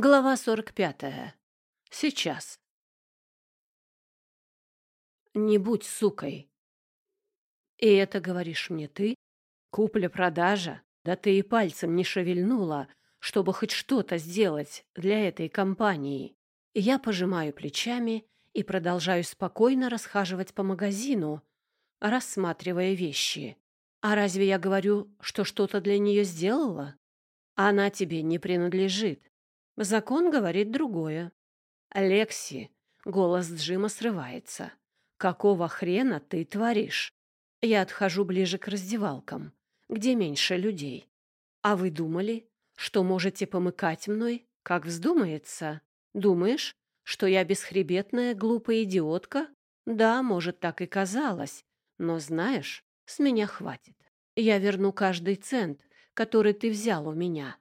Глава 45. Сейчас. Не будь сукой. И это говоришь мне ты? Купля-продажа? Да ты и пальцем не шевельнула, чтобы хоть что-то сделать для этой компании. Я пожимаю плечами и продолжаю спокойно расхаживать по магазину, рассматривая вещи. А разве я говорю, что что-то для нее сделала? Она тебе не принадлежит. Закон говорит другое. «Лекси», — голос Джима срывается, — «какого хрена ты творишь?» Я отхожу ближе к раздевалкам, где меньше людей. А вы думали, что можете помыкать мной, как вздумается? Думаешь, что я бесхребетная глупая идиотка? Да, может, так и казалось, но знаешь, с меня хватит. Я верну каждый цент, который ты взял у меня.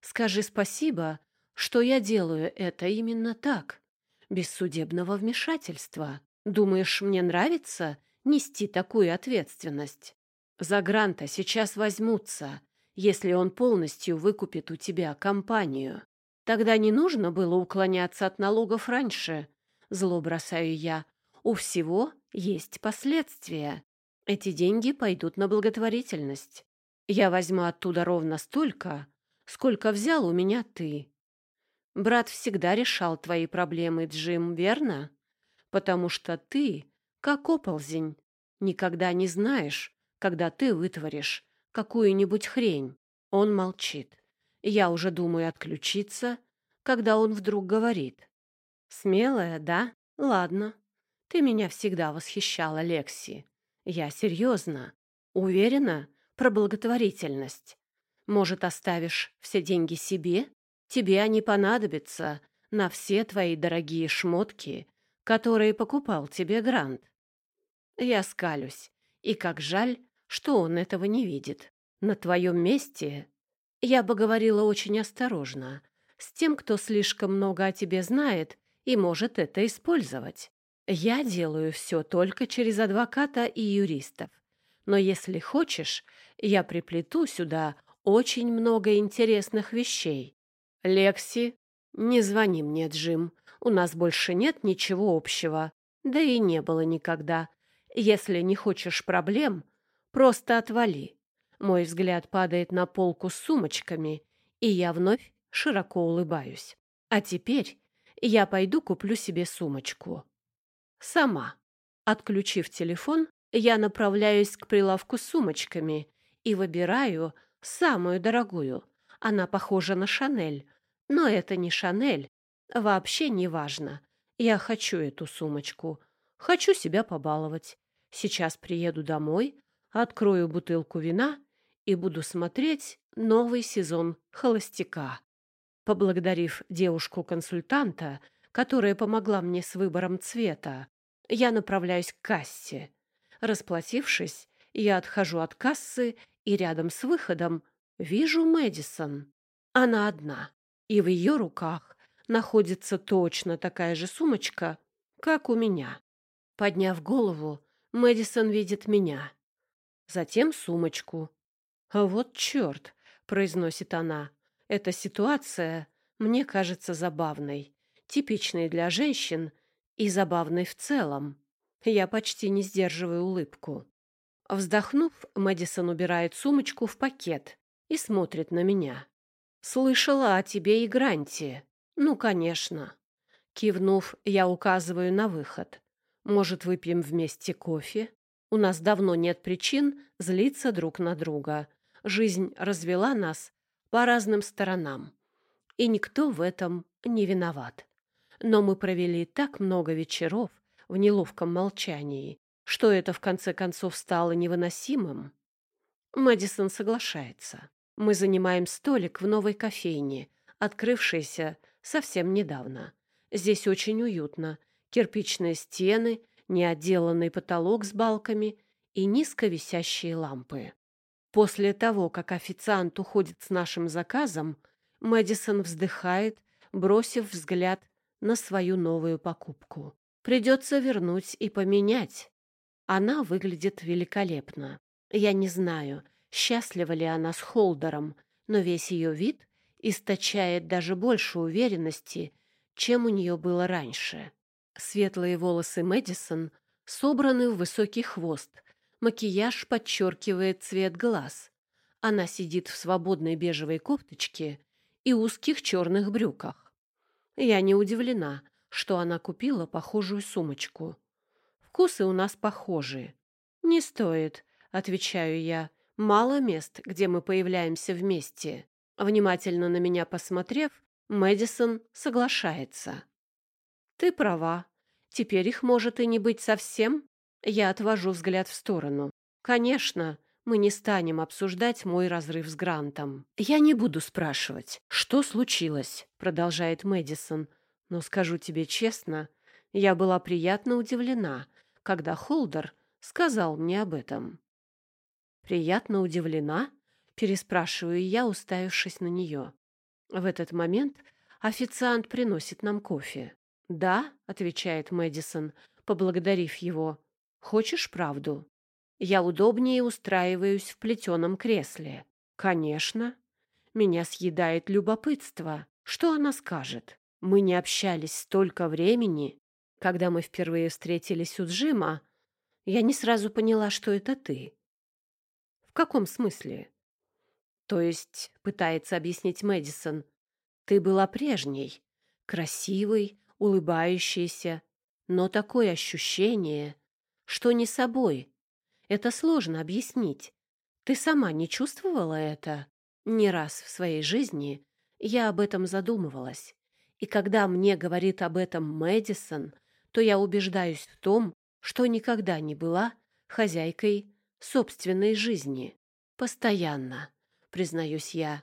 Скажи спасибо, что я делаю это именно так, без судебного вмешательства. Думаешь, мне нравится нести такую ответственность? За Гранта сейчас возьмутся, если он полностью выкупит у тебя компанию. Тогда не нужно было уклоняться от налогов раньше. Зло бросаю я. У всего есть последствия. Эти деньги пойдут на благотворительность. Я возьму оттуда ровно столько, сколько взял у меня ты. Брат всегда решал твои проблемы, Джим, верно? Потому что ты, как оползень, никогда не знаешь, когда ты вытворишь какую-нибудь хрень. Он молчит. Я уже думаю отключиться, когда он вдруг говорит. «Смелая, да? Ладно. Ты меня всегда восхищала, Лекси. Я серьезно. Уверена про благотворительность. Может, оставишь все деньги себе Тебе они понадобятся на все твои дорогие шмотки, которые покупал тебе Грант. Я скалюсь, и как жаль, что он этого не видит. На твоем месте я бы говорила очень осторожно, с тем, кто слишком много о тебе знает и может это использовать. Я делаю все только через адвоката и юристов. Но если хочешь, я приплету сюда очень много интересных вещей. «Лекси, не звони мне, Джим. У нас больше нет ничего общего. Да и не было никогда. Если не хочешь проблем, просто отвали». Мой взгляд падает на полку с сумочками, и я вновь широко улыбаюсь. А теперь я пойду куплю себе сумочку. Сама. Отключив телефон, я направляюсь к прилавку с сумочками и выбираю самую дорогую. Она похожа на Шанель, но это не Шанель. Вообще не важно. Я хочу эту сумочку. Хочу себя побаловать. Сейчас приеду домой, открою бутылку вина и буду смотреть новый сезон «Холостяка». Поблагодарив девушку-консультанта, которая помогла мне с выбором цвета, я направляюсь к кассе. Расплатившись, я отхожу от кассы и рядом с выходом вижу Мэдисон. Она одна и в ее руках находится точно такая же сумочка, как у меня. Подняв голову, Мэдисон видит меня. Затем сумочку. «А вот черт!» — произносит она. «Эта ситуация мне кажется забавной, типичной для женщин и забавной в целом. Я почти не сдерживаю улыбку». Вздохнув, Мэдисон убирает сумочку в пакет и смотрит на меня. «Слышала о тебе и Гранте». «Ну, конечно». Кивнув, я указываю на выход. «Может, выпьем вместе кофе? У нас давно нет причин злиться друг на друга. Жизнь развела нас по разным сторонам, и никто в этом не виноват. Но мы провели так много вечеров в неловком молчании, что это в конце концов стало невыносимым». Мэдисон соглашается. Мы занимаем столик в новой кофейне, открывшейся совсем недавно. Здесь очень уютно. Кирпичные стены, неотделанный потолок с балками и низко висящие лампы. После того, как официант уходит с нашим заказом, Мэдисон вздыхает, бросив взгляд на свою новую покупку. Придется вернуть и поменять. Она выглядит великолепно. Я не знаю, счастлива ли она с Холдером, но весь ее вид источает даже больше уверенности, чем у нее было раньше. Светлые волосы Мэдисон собраны в высокий хвост, макияж подчеркивает цвет глаз. Она сидит в свободной бежевой кофточке и узких черных брюках. Я не удивлена, что она купила похожую сумочку. Вкусы у нас похожие. «Не стоит», — отвечаю я. «Мало мест, где мы появляемся вместе». Внимательно на меня посмотрев, Мэдисон соглашается. «Ты права. Теперь их может и не быть совсем». Я отвожу взгляд в сторону. «Конечно, мы не станем обсуждать мой разрыв с Грантом. Я не буду спрашивать, что случилось», — продолжает Мэдисон. «Но скажу тебе честно, я была приятно удивлена, когда Холдер сказал мне об этом». «Приятно удивлена?» — переспрашиваю я, уставившись на нее. В этот момент официант приносит нам кофе. «Да», — отвечает Мэдисон, поблагодарив его. «Хочешь правду?» Я удобнее устраиваюсь в плетеном кресле. «Конечно». Меня съедает любопытство. Что она скажет? Мы не общались столько времени. Когда мы впервые встретились у Джима, я не сразу поняла, что это ты. В каком смысле? То есть, пытается объяснить Мэдисон, ты была прежней, красивой, улыбающейся, но такое ощущение, что не собой. Это сложно объяснить. Ты сама не чувствовала это? Не раз в своей жизни я об этом задумывалась. И когда мне говорит об этом Мэдисон, то я убеждаюсь в том, что никогда не была хозяйкой собственной жизни. Постоянно, признаюсь я.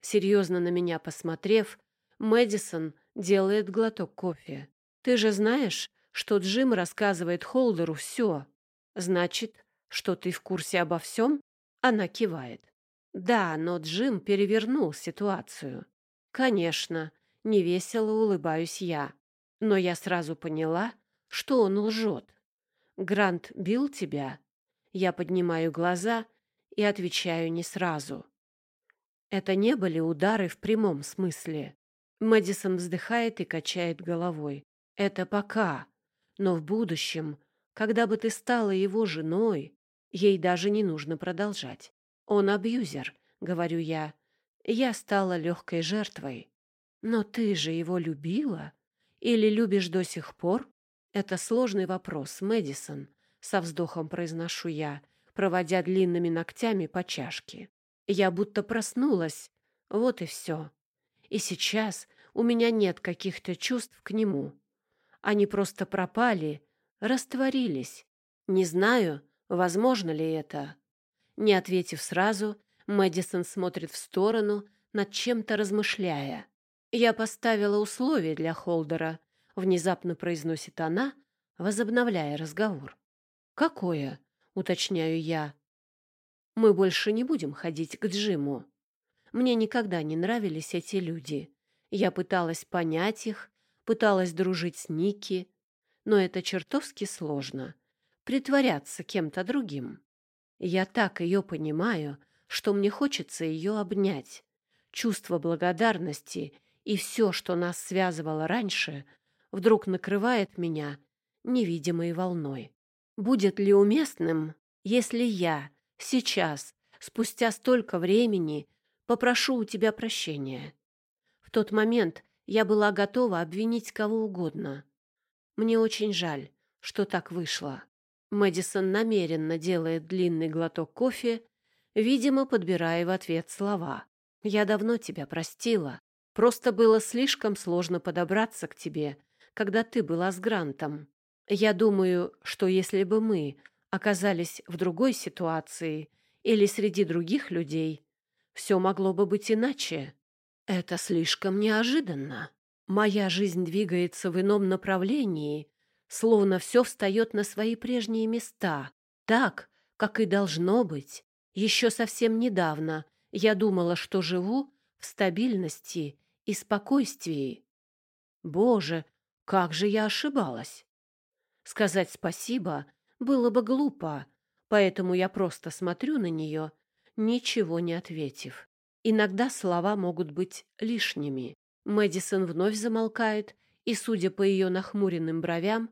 Серьезно на меня посмотрев, Мэдисон делает глоток кофе. «Ты же знаешь, что Джим рассказывает Холдеру все. Значит, что ты в курсе обо всем?» Она кивает. «Да, но Джим перевернул ситуацию». «Конечно, невесело улыбаюсь я. Но я сразу поняла, что он лжет. Грант бил тебя?» Я поднимаю глаза и отвечаю не сразу. Это не были удары в прямом смысле. Мэдисон вздыхает и качает головой. Это пока. Но в будущем, когда бы ты стала его женой, ей даже не нужно продолжать. Он абьюзер, говорю я. Я стала легкой жертвой. Но ты же его любила? Или любишь до сих пор? Это сложный вопрос, Мэдисон, со вздохом произношу я, проводя длинными ногтями по чашке. Я будто проснулась. Вот и все. И сейчас у меня нет каких-то чувств к нему. Они просто пропали, растворились. Не знаю, возможно ли это. Не ответив сразу, Мэдисон смотрит в сторону, над чем-то размышляя. «Я поставила условие для Холдера», — внезапно произносит она, возобновляя разговор. «Какое?» — уточняю я. Мы больше не будем ходить к Джиму. Мне никогда не нравились эти люди. Я пыталась понять их, пыталась дружить с Ники, но это чертовски сложно — притворяться кем-то другим. Я так ее понимаю, что мне хочется ее обнять. Чувство благодарности и все, что нас связывало раньше, вдруг накрывает меня невидимой волной. Будет ли уместным, если я Сейчас, спустя столько времени, попрошу у тебя прощения. В тот момент я была готова обвинить кого угодно. Мне очень жаль, что так вышло. Мэдисон намеренно делает длинный глоток кофе, видимо, подбирая в ответ слова. «Я давно тебя простила. Просто было слишком сложно подобраться к тебе, когда ты была с Грантом. Я думаю, что если бы мы оказались в другой ситуации или среди других людей, все могло бы быть иначе. Это слишком неожиданно. Моя жизнь двигается в ином направлении, словно все встает на свои прежние места, так, как и должно быть. Еще совсем недавно я думала, что живу в стабильности и спокойствии. Боже, как же я ошибалась! Сказать спасибо было бы глупо, поэтому я просто смотрю на нее, ничего не ответив. Иногда слова могут быть лишними. Мэдисон вновь замолкает и, судя по ее нахмуренным бровям,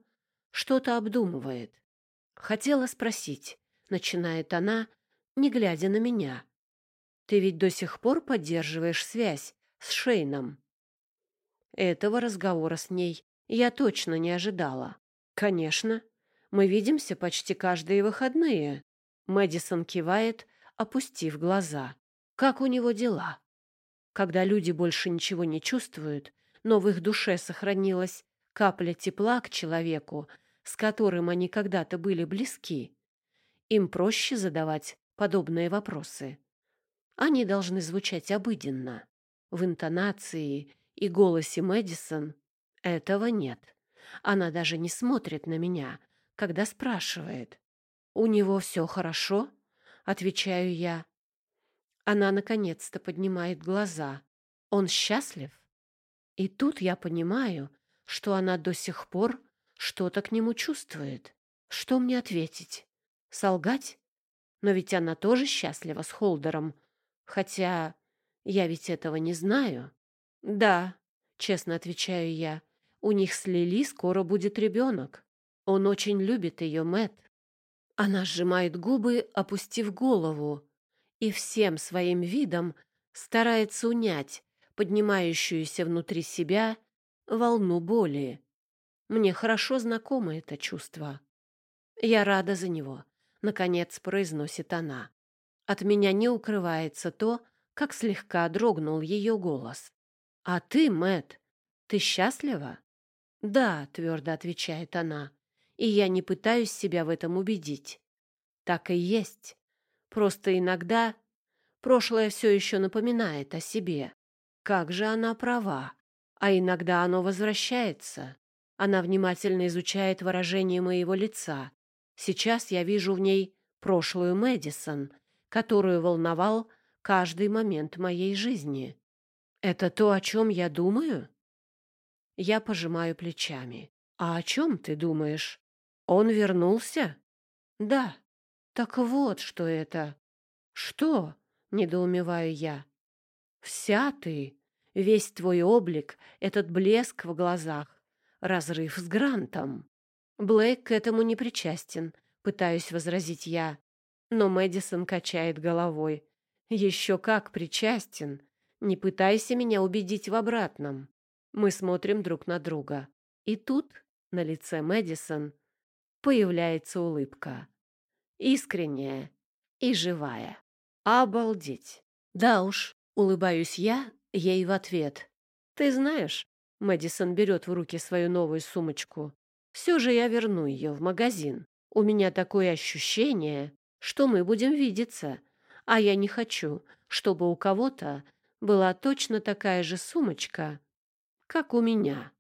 что-то обдумывает. Хотела спросить, начинает она, не глядя на меня. Ты ведь до сих пор поддерживаешь связь с Шейном? Этого разговора с ней я точно не ожидала. Конечно, мы видимся почти каждые выходные. Мэдисон кивает, опустив глаза. Как у него дела? Когда люди больше ничего не чувствуют, но в их душе сохранилась капля тепла к человеку, с которым они когда-то были близки, им проще задавать подобные вопросы. Они должны звучать обыденно. В интонации и голосе Мэдисон этого нет. Она даже не смотрит на меня, когда спрашивает. «У него все хорошо?» — отвечаю я. Она наконец-то поднимает глаза. «Он счастлив?» И тут я понимаю, что она до сих пор что-то к нему чувствует. Что мне ответить? Солгать? Но ведь она тоже счастлива с Холдером. Хотя я ведь этого не знаю. Да, честно отвечаю я. У них с Лили скоро будет ребенок. Он очень любит ее, Мэт. Она сжимает губы, опустив голову, и всем своим видом старается унять поднимающуюся внутри себя волну боли. Мне хорошо знакомо это чувство. Я рада за него, наконец произносит она. От меня не укрывается то, как слегка дрогнул ее голос. А ты, Мэт, ты счастлива? Да, твердо отвечает она, и я не пытаюсь себя в этом убедить. Так и есть. Просто иногда прошлое все еще напоминает о себе. Как же она права. А иногда оно возвращается. Она внимательно изучает выражение моего лица. Сейчас я вижу в ней прошлую Мэдисон, которую волновал каждый момент моей жизни. Это то, о чем я думаю? Я пожимаю плечами. А о чем ты думаешь? Он вернулся? Да. Так вот, что это. Что? Недоумеваю я. Вся ты, весь твой облик, этот блеск в глазах, разрыв с Грантом. Блейк к этому не причастен, пытаюсь возразить я. Но Мэдисон качает головой. Еще как причастен. Не пытайся меня убедить в обратном. Мы смотрим друг на друга. И тут на лице Мэдисон появляется улыбка. Искренняя и живая. Обалдеть. Да уж, улыбаюсь я ей в ответ. Ты знаешь, Мэдисон берет в руки свою новую сумочку. Все же я верну ее в магазин. У меня такое ощущение, что мы будем видеться, а я не хочу, чтобы у кого-то была точно такая же сумочка, как у меня.